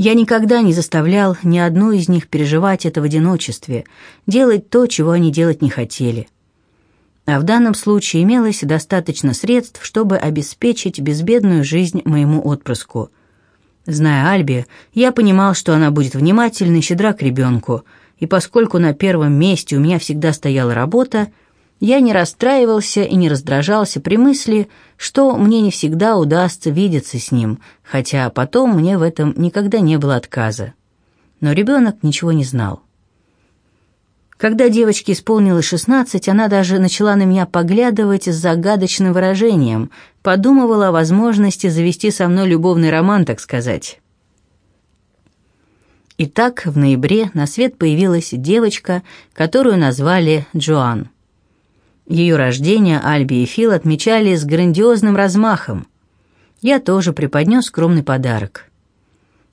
Я никогда не заставлял ни одну из них переживать это в одиночестве, делать то, чего они делать не хотели. А в данном случае имелось достаточно средств, чтобы обеспечить безбедную жизнь моему отпрыску. Зная Альби, я понимал, что она будет внимательна и щедра к ребенку, и поскольку на первом месте у меня всегда стояла работа, я не расстраивался и не раздражался при мысли, что мне не всегда удастся видеться с ним, хотя потом мне в этом никогда не было отказа. Но ребенок ничего не знал. Когда девочке исполнилось шестнадцать, она даже начала на меня поглядывать с загадочным выражением, подумывала о возможности завести со мной любовный роман, так сказать. Итак, в ноябре на свет появилась девочка, которую назвали Джоан. Ее рождение Альби и Фил отмечали с грандиозным размахом. Я тоже преподнес скромный подарок.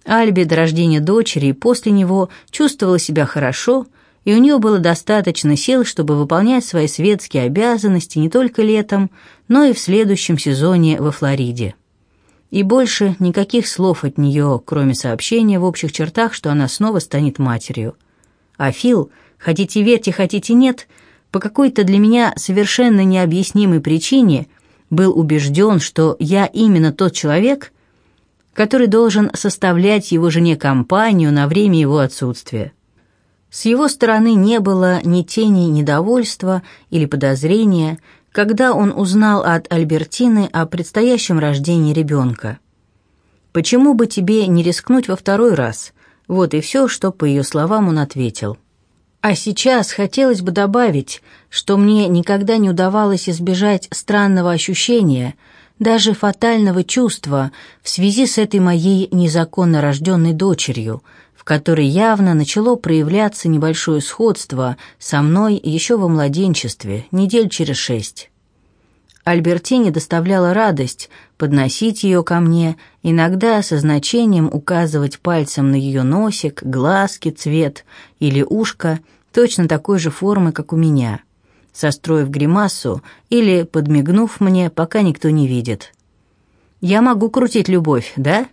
Альби до рождения дочери и после него чувствовала себя хорошо, и у нее было достаточно сил, чтобы выполнять свои светские обязанности не только летом, но и в следующем сезоне во Флориде. И больше никаких слов от нее, кроме сообщения в общих чертах, что она снова станет матерью. А Фил, хотите верьте, хотите нет – по какой-то для меня совершенно необъяснимой причине был убежден, что я именно тот человек, который должен составлять его жене компанию на время его отсутствия. С его стороны не было ни тени недовольства или подозрения, когда он узнал от Альбертины о предстоящем рождении ребенка. «Почему бы тебе не рискнуть во второй раз?» Вот и все, что, по ее словам, он ответил – а сейчас хотелось бы добавить, что мне никогда не удавалось избежать странного ощущения, даже фатального чувства в связи с этой моей незаконно рожденной дочерью, в которой явно начало проявляться небольшое сходство со мной еще во младенчестве, недель через шесть. Альбертине доставляла радость подносить ее ко мне, иногда со значением указывать пальцем на ее носик, глазки, цвет или ушко – точно такой же формы, как у меня, состроив гримасу или подмигнув мне, пока никто не видит. Я могу крутить любовь, да?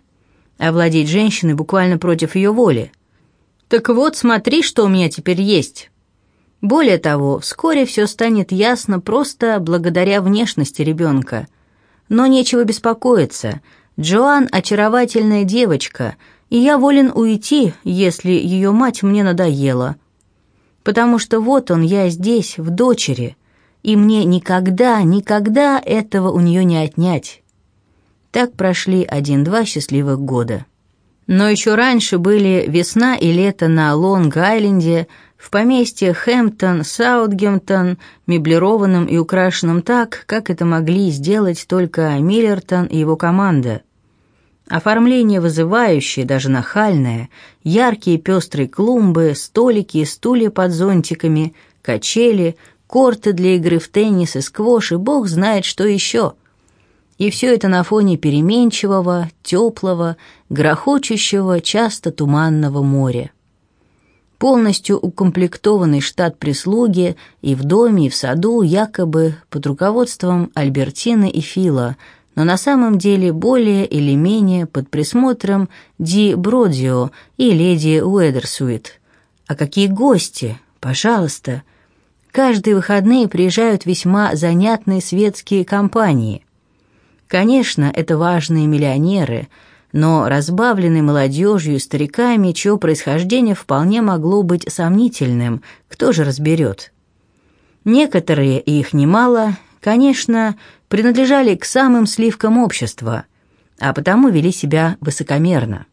Овладеть женщиной буквально против ее воли. Так вот, смотри, что у меня теперь есть. Более того, вскоре все станет ясно просто благодаря внешности ребенка. Но нечего беспокоиться. Джоан – очаровательная девочка, и я волен уйти, если ее мать мне надоела потому что вот он, я здесь, в дочери, и мне никогда, никогда этого у нее не отнять. Так прошли один-два счастливых года. Но еще раньше были весна и лето на Лонг-Айленде, в поместье Хэмптон, Саутгемптон, меблированном и украшенном так, как это могли сделать только Миллертон и его команда – Оформление вызывающее, даже нахальное, яркие пестрые клумбы, столики и стулья под зонтиками, качели, корты для игры в теннис и сквош, и бог знает, что еще. И все это на фоне переменчивого, теплого, грохочущего, часто туманного моря. Полностью укомплектованный штат прислуги и в доме, и в саду, якобы под руководством Альбертины и Фила – но на самом деле более или менее под присмотром Ди Бродио и леди Уэдерсуит. А какие гости, пожалуйста! Каждые выходные приезжают весьма занятные светские компании. Конечно, это важные миллионеры, но разбавленные молодежью и стариками, чье происхождение вполне могло быть сомнительным, кто же разберет? Некоторые, и их немало, конечно, принадлежали к самым сливкам общества, а потому вели себя высокомерно.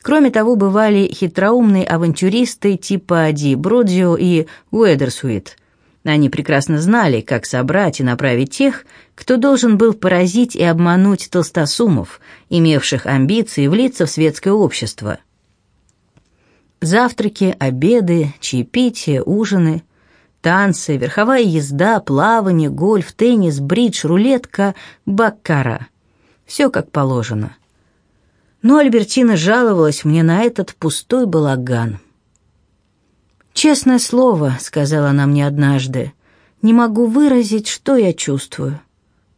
Кроме того, бывали хитроумные авантюристы типа Ди Бродзио и Уэдерсуит. Они прекрасно знали, как собрать и направить тех, кто должен был поразить и обмануть толстосумов, имевших амбиции влиться в светское общество. Завтраки, обеды, чаепития, ужины – Танцы, верховая езда, плавание, гольф, теннис, бридж, рулетка, баккара. Все как положено. Но Альбертина жаловалась мне на этот пустой балаган. «Честное слово», — сказала она мне однажды, — «не могу выразить, что я чувствую.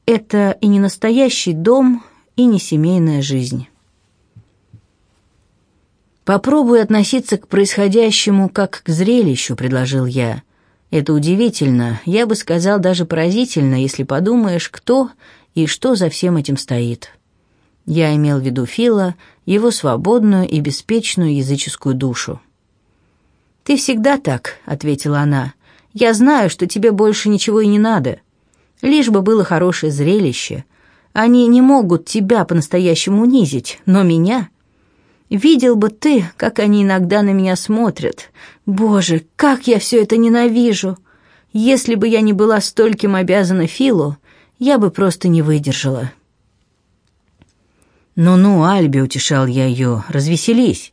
Это и не настоящий дом, и не семейная жизнь». «Попробуй относиться к происходящему как к зрелищу», — предложил я. «Это удивительно, я бы сказал даже поразительно, если подумаешь, кто и что за всем этим стоит». Я имел в виду Фила, его свободную и беспечную языческую душу. «Ты всегда так», — ответила она. «Я знаю, что тебе больше ничего и не надо. Лишь бы было хорошее зрелище. Они не могут тебя по-настоящему унизить, но меня...» Видел бы ты, как они иногда на меня смотрят. Боже, как я все это ненавижу! Если бы я не была стольким обязана Филу, я бы просто не выдержала. «Ну-ну, Альби», — утешал я ее, — «развеселись.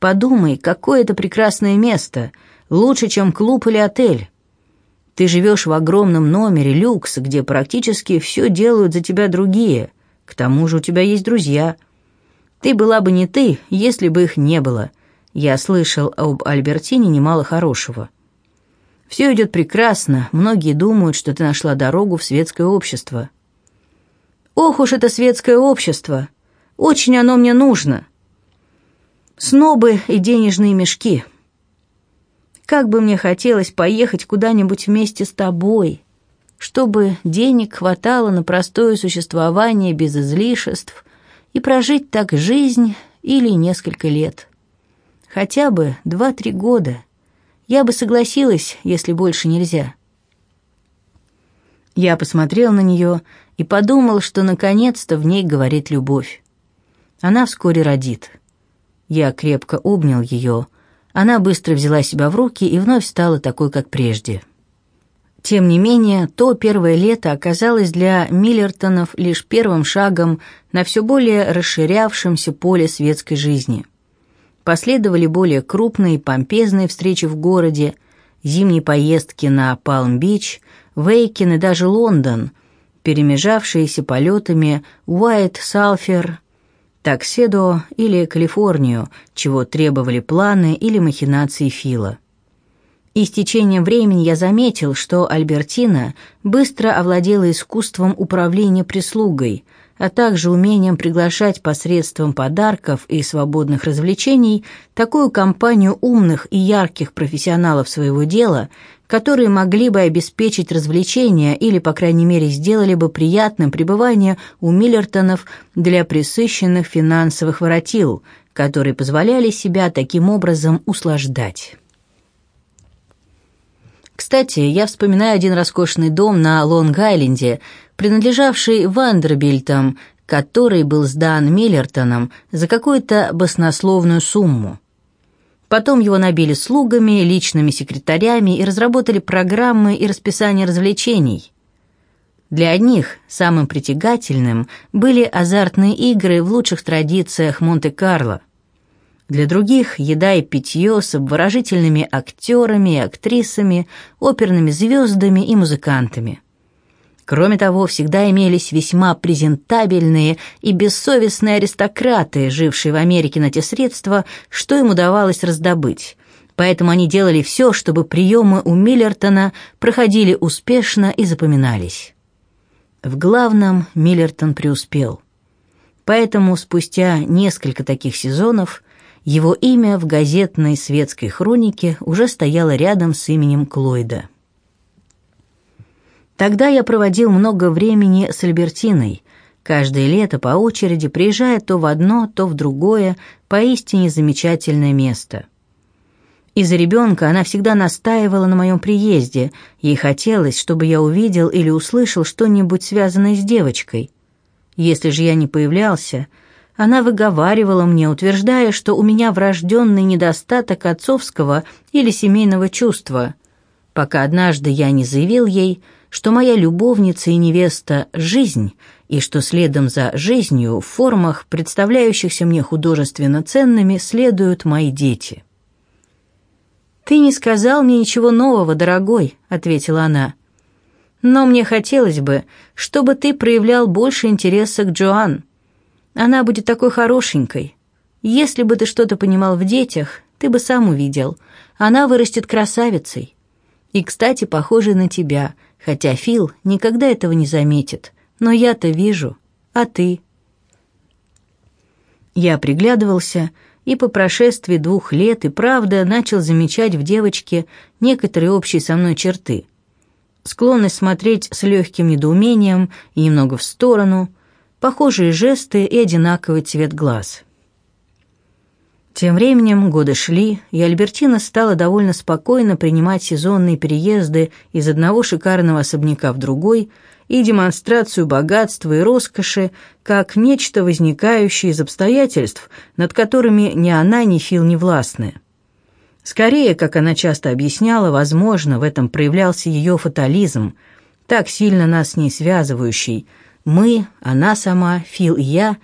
Подумай, какое это прекрасное место, лучше, чем клуб или отель. Ты живешь в огромном номере люкс, где практически все делают за тебя другие. К тому же у тебя есть друзья». Ты была бы не ты, если бы их не было. Я слышал об Альбертине немало хорошего. Все идет прекрасно, многие думают, что ты нашла дорогу в светское общество. Ох уж это светское общество! Очень оно мне нужно. Снобы и денежные мешки. Как бы мне хотелось поехать куда-нибудь вместе с тобой, чтобы денег хватало на простое существование без излишеств, и прожить так жизнь или несколько лет. Хотя бы два-три года. Я бы согласилась, если больше нельзя. Я посмотрел на нее и подумал, что наконец-то в ней говорит любовь. Она вскоре родит. Я крепко обнял ее. Она быстро взяла себя в руки и вновь стала такой, как прежде. Тем не менее, то первое лето оказалось для Миллертонов лишь первым шагом на все более расширявшемся поле светской жизни. Последовали более крупные и помпезные встречи в городе, зимние поездки на Палм-Бич, Вейкин и даже Лондон, перемежавшиеся полетами Уайт-Салфер, Такседо или Калифорнию, чего требовали планы или махинации Фила. И с течением времени я заметил, что Альбертина быстро овладела искусством управления прислугой, а также умением приглашать посредством подарков и свободных развлечений такую компанию умных и ярких профессионалов своего дела, которые могли бы обеспечить развлечения или, по крайней мере, сделали бы приятным пребывание у Миллертонов для присыщенных финансовых воротил, которые позволяли себя таким образом услаждать. Кстати, я вспоминаю один роскошный дом на Лонг-Айленде, принадлежавший Вандербильтам, который был сдан Миллертоном за какую-то баснословную сумму. Потом его набили слугами, личными секретарями и разработали программы и расписание развлечений. Для одних самым притягательным были азартные игры в лучших традициях Монте-Карло. Для других – еда и питье с обворожительными актерами и актрисами, оперными звездами и музыкантами. Кроме того, всегда имелись весьма презентабельные и бессовестные аристократы, жившие в Америке на те средства, что им удавалось раздобыть. Поэтому они делали все, чтобы приемы у Миллертона проходили успешно и запоминались. В главном Миллертон преуспел. Поэтому спустя несколько таких сезонов его имя в газетной светской хронике уже стояло рядом с именем Клойда. Тогда я проводил много времени с Альбертиной, каждое лето по очереди приезжая то в одно, то в другое, поистине замечательное место. Из-за ребенка она всегда настаивала на моем приезде, ей хотелось, чтобы я увидел или услышал что-нибудь связанное с девочкой. Если же я не появлялся, она выговаривала мне, утверждая, что у меня врожденный недостаток отцовского или семейного чувства, пока однажды я не заявил ей, что моя любовница и невеста — жизнь, и что следом за жизнью в формах, представляющихся мне художественно ценными, следуют мои дети. «Ты не сказал мне ничего нового, дорогой», — ответила она. «Но мне хотелось бы, чтобы ты проявлял больше интереса к Джоан. Она будет такой хорошенькой. Если бы ты что-то понимал в детях, ты бы сам увидел. Она вырастет красавицей. И, кстати, похожей на тебя, хотя Фил никогда этого не заметит. Но я-то вижу. А ты?» Я приглядывался и по прошествии двух лет и правда начал замечать в девочке некоторые общие со мной черты. Склонность смотреть с легким недоумением и немного в сторону, похожие жесты и одинаковый цвет глаз. Тем временем годы шли, и Альбертина стала довольно спокойно принимать сезонные переезды из одного шикарного особняка в другой и демонстрацию богатства и роскоши как нечто возникающее из обстоятельств, над которыми ни она, ни Фил не властны. Скорее, как она часто объясняла, возможно, в этом проявлялся ее фатализм, так сильно нас с ней связывающий. Мы, она сама, Фил и я,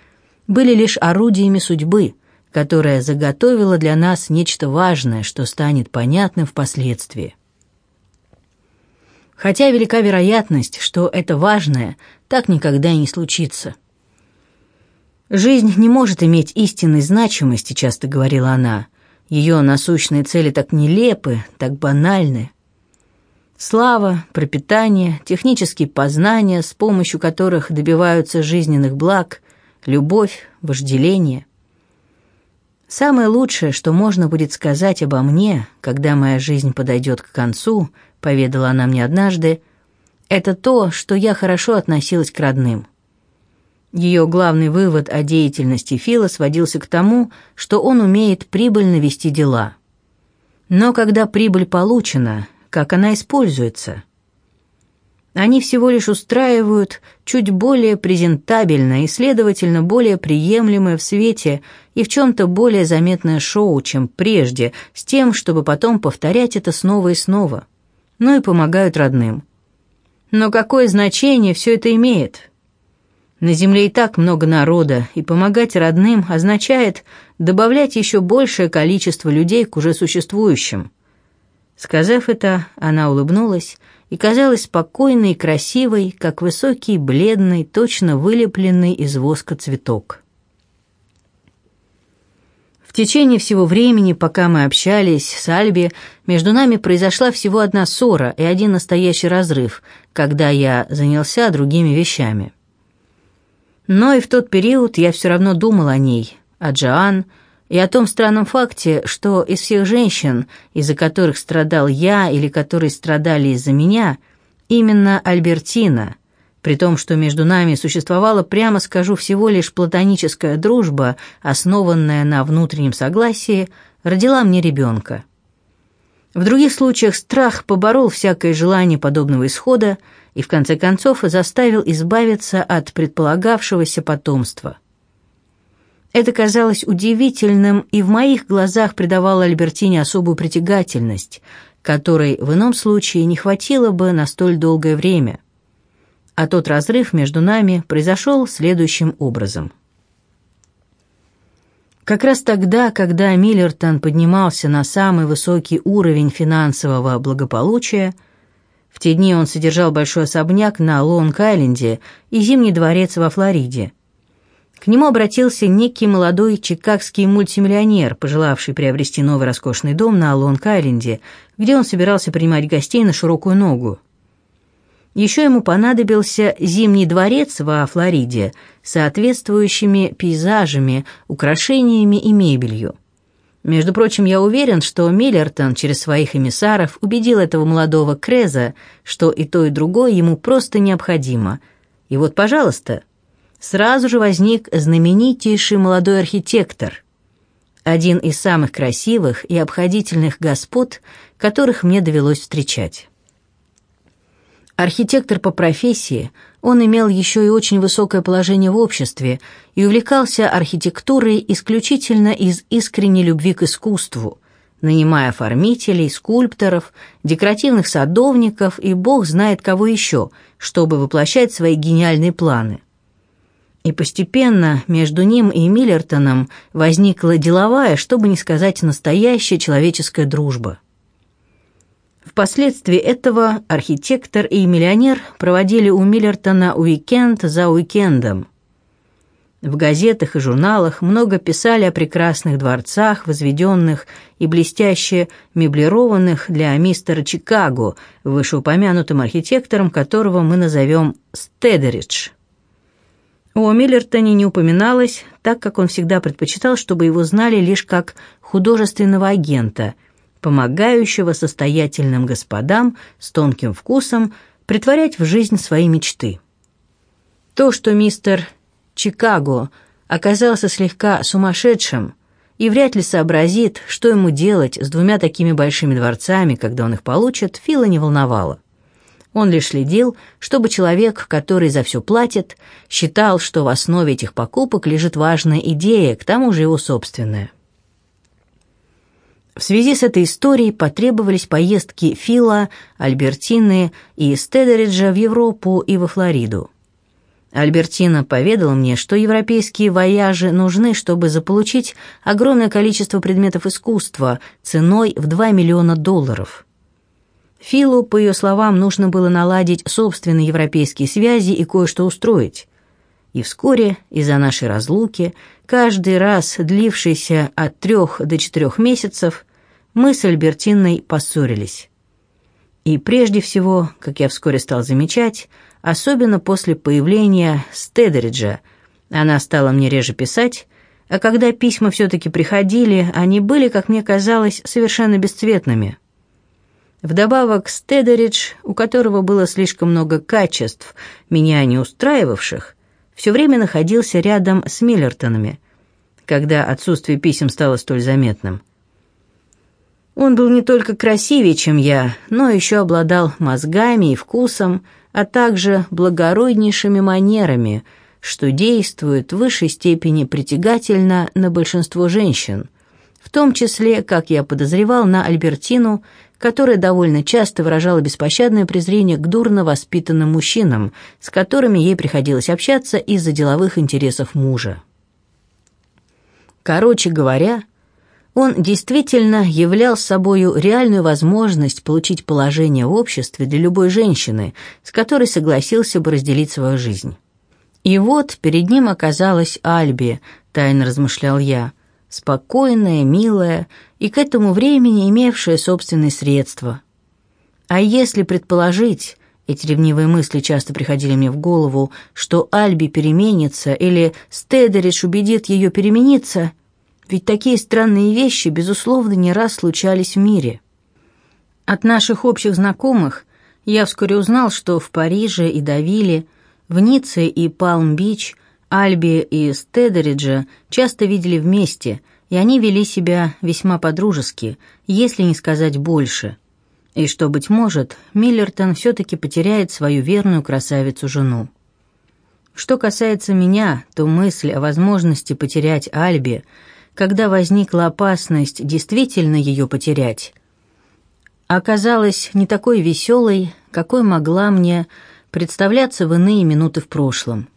были лишь орудиями судьбы — которая заготовила для нас нечто важное, что станет понятным впоследствии. Хотя велика вероятность, что это важное так никогда и не случится. «Жизнь не может иметь истинной значимости», — часто говорила она. «Ее насущные цели так нелепы, так банальны. Слава, пропитание, технические познания, с помощью которых добиваются жизненных благ, любовь, вожделение — Самое лучшее, что можно будет сказать обо мне, когда моя жизнь подойдет к концу, поведала она мне однажды, это то, что я хорошо относилась к родным. Ее главный вывод о деятельности Фила сводился к тому, что он умеет прибыльно вести дела. Но когда прибыль получена, как она используется – они всего лишь устраивают чуть более презентабельное и, следовательно, более приемлемое в свете и в чем-то более заметное шоу, чем прежде, с тем, чтобы потом повторять это снова и снова. Ну и помогают родным. Но какое значение все это имеет? На Земле и так много народа, и помогать родным означает добавлять еще большее количество людей к уже существующим. Сказав это, она улыбнулась и казалась спокойной и красивой, как высокий, бледный, точно вылепленный из воска цветок. В течение всего времени, пока мы общались с Альби, между нами произошла всего одна ссора и один настоящий разрыв, когда я занялся другими вещами. Но и в тот период я все равно думал о ней, о Джоан, и о том странном факте, что из всех женщин, из-за которых страдал я или которые страдали из-за меня, именно Альбертина, при том, что между нами существовала, прямо скажу, всего лишь платоническая дружба, основанная на внутреннем согласии, родила мне ребенка. В других случаях страх поборол всякое желание подобного исхода и в конце концов заставил избавиться от предполагавшегося потомства – это казалось удивительным и в моих глазах придавало Альбертине особую притягательность, которой в ином случае не хватило бы на столь долгое время. А тот разрыв между нами произошел следующим образом. Как раз тогда, когда Миллертон поднимался на самый высокий уровень финансового благополучия, в те дни он содержал большой особняк на Лонг-Айленде и Зимний дворец во Флориде – к нему обратился некий молодой чикагский мультимиллионер, пожелавший приобрести новый роскошный дом на Лонг-Айленде, где он собирался принимать гостей на широкую ногу. Еще ему понадобился зимний дворец во Флориде с соответствующими пейзажами, украшениями и мебелью. Между прочим, я уверен, что Миллертон через своих эмиссаров убедил этого молодого Креза, что и то, и другое ему просто необходимо. И вот, пожалуйста, сразу же возник знаменитейший молодой архитектор, один из самых красивых и обходительных господ, которых мне довелось встречать. Архитектор по профессии, он имел еще и очень высокое положение в обществе и увлекался архитектурой исключительно из искренней любви к искусству, нанимая оформителей, скульпторов, декоративных садовников и бог знает кого еще, чтобы воплощать свои гениальные планы. И постепенно между ним и Миллертоном возникла деловая, чтобы не сказать настоящая человеческая дружба. Впоследствии этого архитектор и миллионер проводили у Миллертона уикенд за уикендом. В газетах и журналах много писали о прекрасных дворцах, возведенных и блестяще меблированных для мистера Чикаго, вышеупомянутым архитектором которого мы назовем Стедеридж. О Миллертоне не упоминалось, так как он всегда предпочитал, чтобы его знали лишь как художественного агента, помогающего состоятельным господам с тонким вкусом притворять в жизнь свои мечты. То, что мистер Чикаго оказался слегка сумасшедшим и вряд ли сообразит, что ему делать с двумя такими большими дворцами, когда он их получит, Фила не волновало. Он лишь следил, чтобы человек, который за все платит, считал, что в основе этих покупок лежит важная идея, к тому же его собственная. В связи с этой историей потребовались поездки Фила, Альбертины и Стедериджа в Европу и во Флориду. Альбертина поведала мне, что европейские вояжи нужны, чтобы заполучить огромное количество предметов искусства ценой в 2 миллиона долларов – Филу, по ее словам, нужно было наладить собственные европейские связи и кое-что устроить. И вскоре, из-за нашей разлуки, каждый раз длившийся от трех до четырех месяцев, мы с Альбертиной поссорились. И прежде всего, как я вскоре стал замечать, особенно после появления Стедериджа, она стала мне реже писать, а когда письма все-таки приходили, они были, как мне казалось, совершенно бесцветными – Вдобавок Стедеридж, у которого было слишком много качеств, меня не устраивавших, все время находился рядом с Миллертонами, когда отсутствие писем стало столь заметным. Он был не только красивее, чем я, но еще обладал мозгами и вкусом, а также благороднейшими манерами, что действует в высшей степени притягательно на большинство женщин, в том числе, как я подозревал, на Альбертину – которая довольно часто выражала беспощадное презрение к дурно воспитанным мужчинам, с которыми ей приходилось общаться из-за деловых интересов мужа. Короче говоря, он действительно являл собою реальную возможность получить положение в обществе для любой женщины, с которой согласился бы разделить свою жизнь. И вот перед ним оказалась Альби, тайно размышлял я, спокойная, милая и к этому времени имевшая собственные средства. А если предположить, эти ревнивые мысли часто приходили мне в голову, что Альби переменится или Стедерич убедит ее перемениться, ведь такие странные вещи, безусловно, не раз случались в мире. От наших общих знакомых я вскоре узнал, что в Париже и Давиле, в Ницце и Палм-Бич Альби и Стедериджа часто видели вместе – и они вели себя весьма подружески, если не сказать больше. И что, быть может, Миллертон все-таки потеряет свою верную красавицу-жену. Что касается меня, то мысль о возможности потерять Альби, когда возникла опасность действительно ее потерять, оказалась не такой веселой, какой могла мне представляться в иные минуты в прошлом.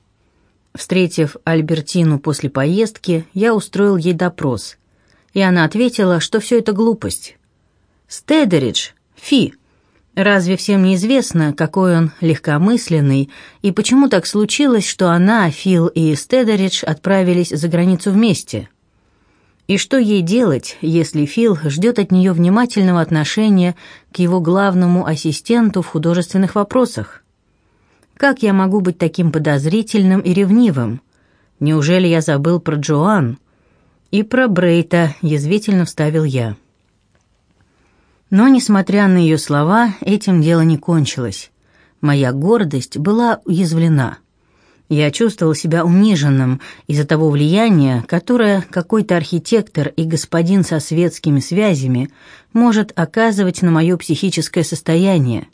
Встретив Альбертину после поездки, я устроил ей допрос, и она ответила, что все это глупость. «Стедеридж, фи, разве всем не известно, какой он легкомысленный, и почему так случилось, что она, Фил и Стедеридж отправились за границу вместе?» И что ей делать, если Фил ждет от нее внимательного отношения к его главному ассистенту в художественных вопросах? Как я могу быть таким подозрительным и ревнивым? Неужели я забыл про Джоан? И про Брейта язвительно вставил я. Но, несмотря на ее слова, этим дело не кончилось. Моя гордость была уязвлена. Я чувствовал себя униженным из-за того влияния, которое какой-то архитектор и господин со светскими связями может оказывать на мое психическое состояние.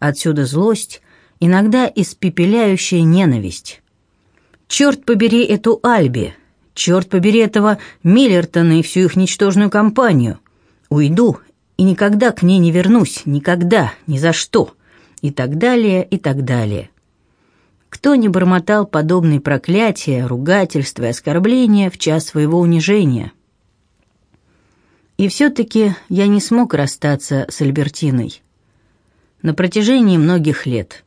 Отсюда злость, иногда испепеляющая ненависть. Черт побери эту Альби, черт побери этого Миллертона и всю их ничтожную компанию. Уйду и никогда к ней не вернусь, никогда, ни за что. И так далее, и так далее. Кто не бормотал подобные проклятия, ругательства и оскорбления в час своего унижения? И все-таки я не смог расстаться с Альбертиной. На протяжении многих лет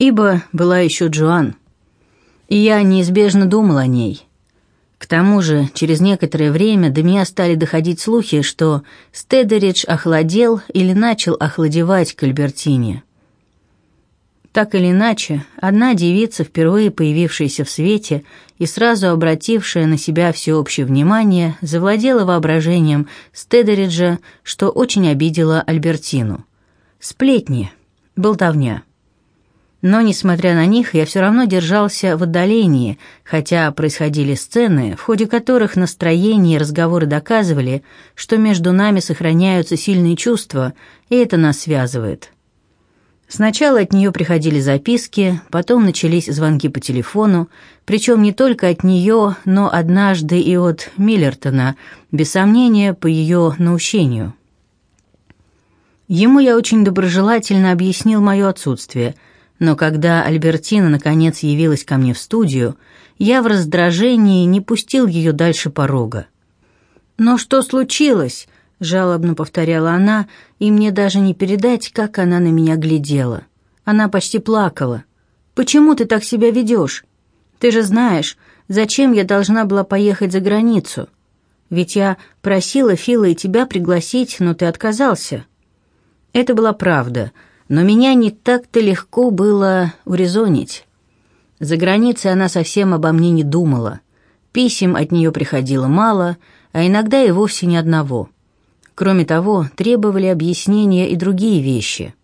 ибо была еще Джоан, и я неизбежно думал о ней. К тому же, через некоторое время до меня стали доходить слухи, что Стедеридж охладел или начал охладевать к Альбертине. Так или иначе, одна девица, впервые появившаяся в свете и сразу обратившая на себя всеобщее внимание, завладела воображением Стедериджа, что очень обидело Альбертину. Сплетни, болтовня. Но, несмотря на них, я все равно держался в отдалении, хотя происходили сцены, в ходе которых настроение и разговоры доказывали, что между нами сохраняются сильные чувства, и это нас связывает. Сначала от нее приходили записки, потом начались звонки по телефону, причем не только от нее, но однажды и от Миллертона, без сомнения, по ее наущению. Ему я очень доброжелательно объяснил мое отсутствие, но когда Альбертина наконец явилась ко мне в студию, я в раздражении не пустил ее дальше порога. «Но что случилось?» жалобно повторяла она, и мне даже не передать, как она на меня глядела. Она почти плакала. «Почему ты так себя ведешь? Ты же знаешь, зачем я должна была поехать за границу? Ведь я просила Фила и тебя пригласить, но ты отказался». Это была правда, но меня не так-то легко было урезонить. За границей она совсем обо мне не думала. Писем от нее приходило мало, а иногда и вовсе ни одного — Кроме того, требовали объяснения и другие вещи.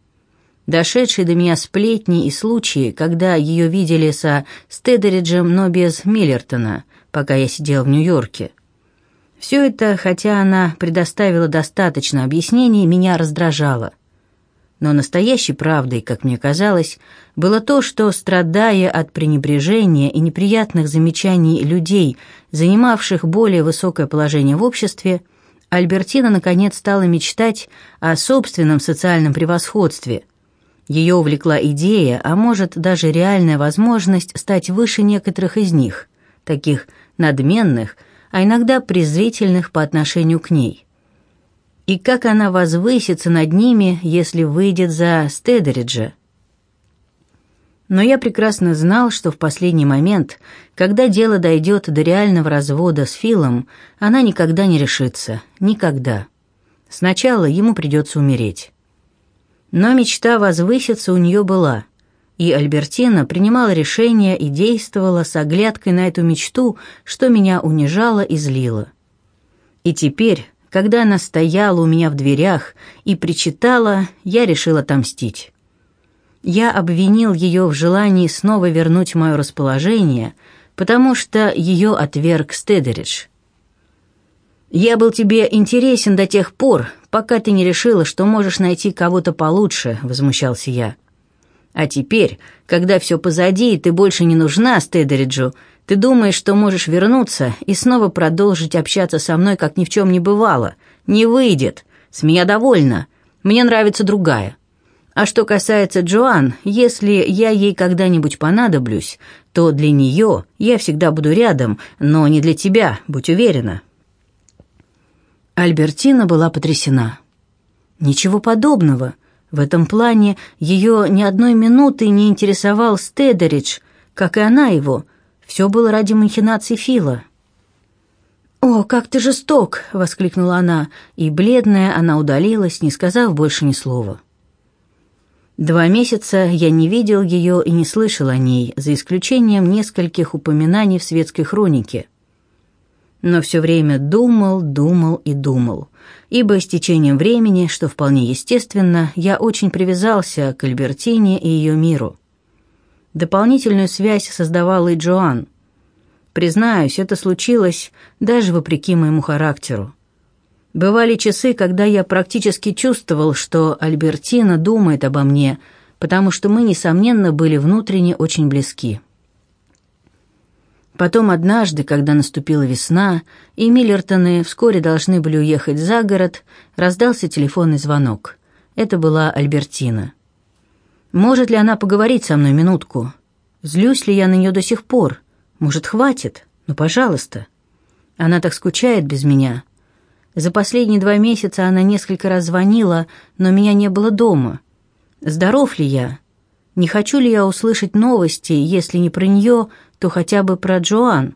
Дошедшие до меня сплетни и случаи, когда ее видели со Стедериджем, но без Миллертона, пока я сидел в Нью-Йорке. Все это, хотя она предоставила достаточно объяснений, меня раздражало. Но настоящей правдой, как мне казалось, было то, что, страдая от пренебрежения и неприятных замечаний людей, занимавших более высокое положение в обществе, Альбертина наконец стала мечтать о собственном социальном превосходстве. Ее увлекла идея, а может даже реальная возможность стать выше некоторых из них, таких надменных, а иногда презрительных по отношению к ней. И как она возвысится над ними, если выйдет за Стедериджа? Но я прекрасно знал, что в последний момент, когда дело дойдет до реального развода с Филом, она никогда не решится. Никогда. Сначала ему придется умереть. Но мечта возвыситься у нее была, и Альбертина принимала решение и действовала с оглядкой на эту мечту, что меня унижало и злило. И теперь, когда она стояла у меня в дверях и причитала, я решил отомстить. Я обвинил ее в желании снова вернуть мое расположение, потому что ее отверг Стедеридж. «Я был тебе интересен до тех пор, пока ты не решила, что можешь найти кого-то получше», — возмущался я. «А теперь, когда все позади, и ты больше не нужна Стедериджу, ты думаешь, что можешь вернуться и снова продолжить общаться со мной, как ни в чем не бывало. Не выйдет. С меня довольно. Мне нравится другая». А что касается Джоан, если я ей когда-нибудь понадоблюсь, то для нее я всегда буду рядом, но не для тебя, будь уверена». Альбертина была потрясена. Ничего подобного. В этом плане ее ни одной минуты не интересовал Стедеридж, как и она его. Все было ради махинаций Фила. «О, как ты жесток!» — воскликнула она, и, бледная, она удалилась, не сказав больше ни слова. Два месяца я не видел ее и не слышал о ней, за исключением нескольких упоминаний в светской хронике. Но все время думал, думал и думал, ибо с течением времени, что вполне естественно, я очень привязался к Альбертине и ее миру. Дополнительную связь создавал и Джоан. Признаюсь, это случилось даже вопреки моему характеру. Бывали часы, когда я практически чувствовал, что Альбертина думает обо мне, потому что мы, несомненно, были внутренне очень близки. Потом однажды, когда наступила весна, и Миллертоны вскоре должны были уехать за город, раздался телефонный звонок. Это была Альбертина. Может ли она поговорить со мной минутку? Злюсь ли я на нее до сих пор? Может, хватит? Ну, пожалуйста. Она так скучает без меня. За последние два месяца она несколько раз звонила, но меня не было дома. Здоров ли я? Не хочу ли я услышать новости, если не про нее, то хотя бы про Джоан?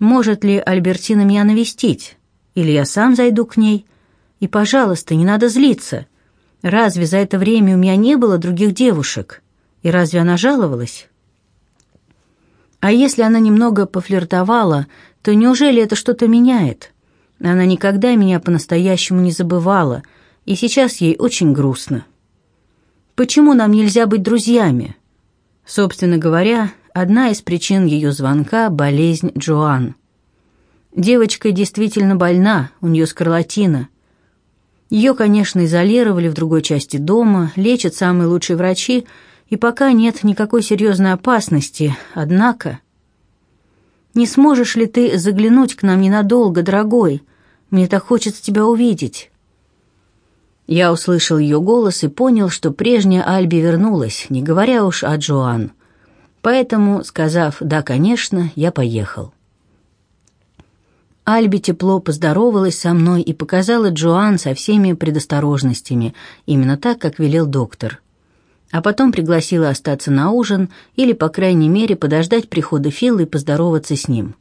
Может ли Альбертина меня навестить? Или я сам зайду к ней? И, пожалуйста, не надо злиться. Разве за это время у меня не было других девушек? И разве она жаловалась? А если она немного пофлиртовала, то неужели это что-то меняет? Она никогда меня по-настоящему не забывала, и сейчас ей очень грустно. Почему нам нельзя быть друзьями? Собственно говоря, одна из причин ее звонка – болезнь Джоан. Девочка действительно больна, у нее скарлатина. Ее, конечно, изолировали в другой части дома, лечат самые лучшие врачи, и пока нет никакой серьезной опасности, однако... Не сможешь ли ты заглянуть к нам ненадолго, дорогой? Мне так хочется тебя увидеть». Я услышал ее голос и понял, что прежняя Альби вернулась, не говоря уж о Джоан. Поэтому, сказав «да, конечно», я поехал. Альби тепло поздоровалась со мной и показала Джоан со всеми предосторожностями, именно так, как велел доктор. А потом пригласила остаться на ужин или, по крайней мере, подождать прихода Фила и поздороваться с ним.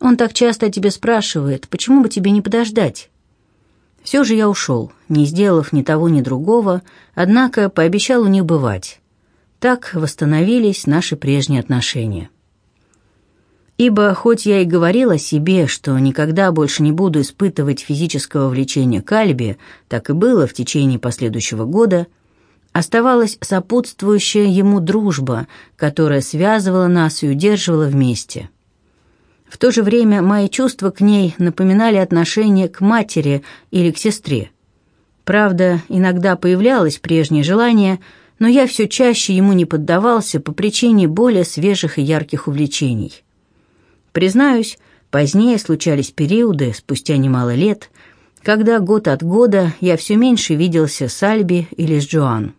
Он так часто о тебе спрашивает, почему бы тебе не подождать? Все же я ушел, не сделав ни того, ни другого, однако пообещал у них бывать. Так восстановились наши прежние отношения. Ибо хоть я и говорил о себе, что никогда больше не буду испытывать физического влечения к Альбе, так и было в течение последующего года, оставалась сопутствующая ему дружба, которая связывала нас и удерживала вместе – в то же время мои чувства к ней напоминали отношение к матери или к сестре. Правда, иногда появлялось прежнее желание, но я все чаще ему не поддавался по причине более свежих и ярких увлечений. Признаюсь, позднее случались периоды, спустя немало лет, когда год от года я все меньше виделся с Альби или с Джоан.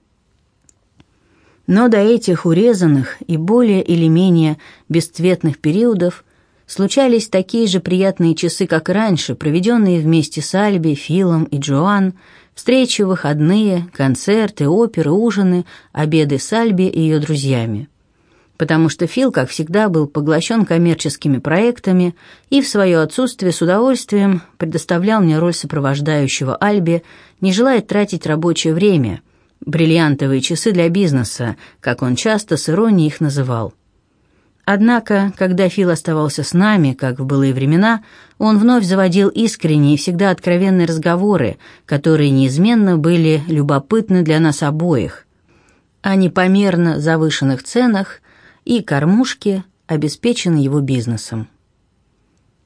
Но до этих урезанных и более или менее бесцветных периодов случались такие же приятные часы, как и раньше, проведенные вместе с Альби, Филом и Джоан, встречи выходные, концерты, оперы, ужины, обеды с Альби и ее друзьями. Потому что Фил, как всегда, был поглощен коммерческими проектами и в свое отсутствие с удовольствием предоставлял мне роль сопровождающего Альби, не желая тратить рабочее время, бриллиантовые часы для бизнеса, как он часто с иронией их называл – Однако, когда Фил оставался с нами, как в былые времена, он вновь заводил искренние и всегда откровенные разговоры, которые неизменно были любопытны для нас обоих, о непомерно завышенных ценах и кормушке, обеспеченной его бизнесом.